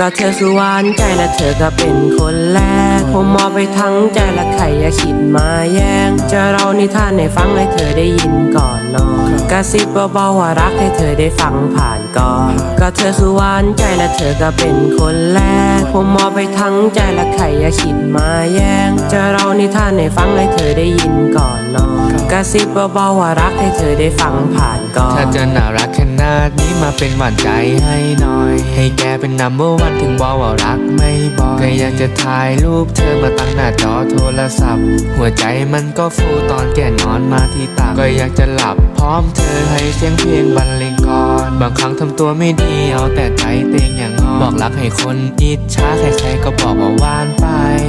ก็เธอคือหวานใจและเธอก็เป็นคนแรกผมมอบไปทั้งใจและใครอย่าคิดมาแย่ง จะเรานิทานให้ฟังให้เธอได้ยินก่อนนอนกระซิบเบาๆว่ารักให้เธอได้ฟังผ่านก่อน ก็เธอคือหวานใจและเธอก็เป็นคนแรกผมมอบไปทั้งใจและใครอย่าคิดมาแย่ง ทานให้ฟังให้เธอได้ยินก่อนนอนกระซิบเบาๆว่ารักให้เธอได้ฟังผ่านก่อนถ้าเธอน่ารักขนาดนี้มาเป็นหวานใจให้หน่อย ให้แกเป็นนัมเบอร์วันถึงบอกว่ารักไม่บอกก็อยากจะถ่ายรูปเธอมาตั้งหน้าจอโทรศัพท์ หัวใจมันก็ฟูตอนแกนอนมาที่ตักก็อยากจะหลับพร้อมเธอให้เสียงเพลงบรรเลงก่อน บางครั้งทำตัวไม่ดีเอาแต่ใจเต็งอย่างงอน บอกรักให้คนอิจฉาใครๆก็บอกว่าหวานไป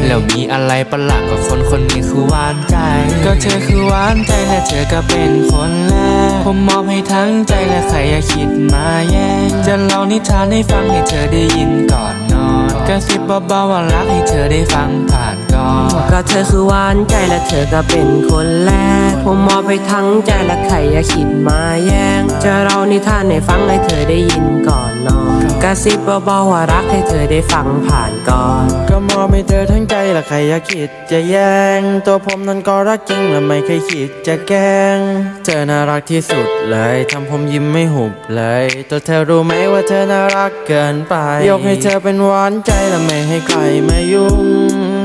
แล้วมีอะไรประหลาดกับคนคนนี้คือหวานใจ ก็เธอคือหวานใจและเธอก็เป็นคนแรก ผมมอบให้ทั้งใจและใครอย่าคิดมาแย่งจะเล่านิทานให้ฟังให้เธอได้ยินก่อนนอน กระซิบเบาๆว่ารักให้เธอได้ฟังผ่านก่อนก็เธอคือหวานใจและเธอก็เป็นคนแรก ผมมอบไปทั้งใจและใครอย่าคิดมาแย่งจะเรานิทานให้ฟังให้เธอได้ยินก่อนนอน กระซิบเบาๆว่ารักให้เธอได้ฟังผ่านก่อน ก็มอบให้เธอทั้งใจและใครอยากคิด จะแย่งตัวผมนั้นก็รักจริงและไม่เคยคิดจะแกล้ง เธอน่ารักที่สุดเลยทำผมยิ้มไม่หุบเลยตัวเธอรู้ไหมว่าเธอน่ารักเกินไป ยกให้เธอเป็นหวานใจและไม่ให้ใครมายุ่ง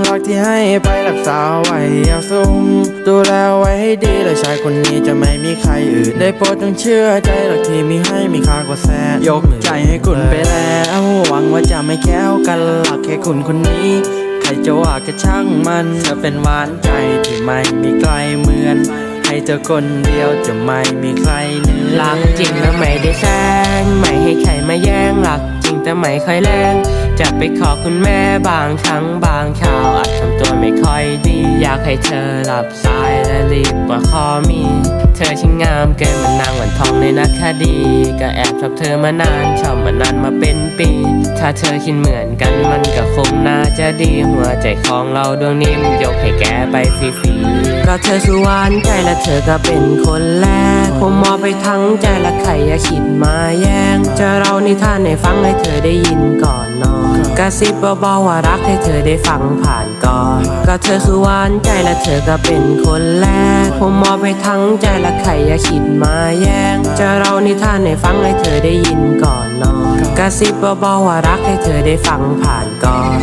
รักที่ให้ไปรักษาไว้อย่าซุ่มดูแลไว้ให้ดีและชายคนนี้จะไม่มีใครอื่นได้โปรดจงเชื่อใจรักที่มีให้มีค่ากว่าแสนยกใจให้คุณไปแล้ว หวังว่าจะไม่แค้วกันหลักแค่คุณคนนี้ ใครจะว่าก็ช่างมันเธอเป็นหวานใจที่ไม่มีใครเหมือนให้เธอคนเดียวจะไม่มีใครเหนือรักจริงแต่ไม่ได้แซงไม่ให้ใครมาแย่งรักจริงแต่ไม่ค่อยแรงจะไปขอคุณแม่บางครั้งบางคราวอาจทำตัวไม่ค่อยดี อยากให้เธอหลับสายและรีบมาขอมี เธอช่างงามเกินมันนางวันทองในนักคดี ก็แอบชอบเธอมานานชอบมานานมาเป็นปี ถ้าเธอคิดเหมือนกันมันก็คงน่าจะดีหัวใจของเราดวงนี้มันยกให้แกไปฟรีๆก็เธอคือหวานใจและเธอก็เป็นคนแรกผมมอบไปทั้งใจและใครอย่าคิดมาแย่งจะเรานิทานให้ฟังให้เธอได้ยินก่อนนอน กระซิบเบาๆว่ารักให้เธอได้ฟังผ่านก่อน ก็เธอคือหวานใจและเธอก็เป็นคนแรก ผมมอบไปทั้งใจและใครอย่าคิดมาแย่ง จะเรานิทานให้ฟังให้เธอได้ยินก่อนนอน กระซิบเบาๆว่ารักให้เธอได้ฟังผ่านก่อน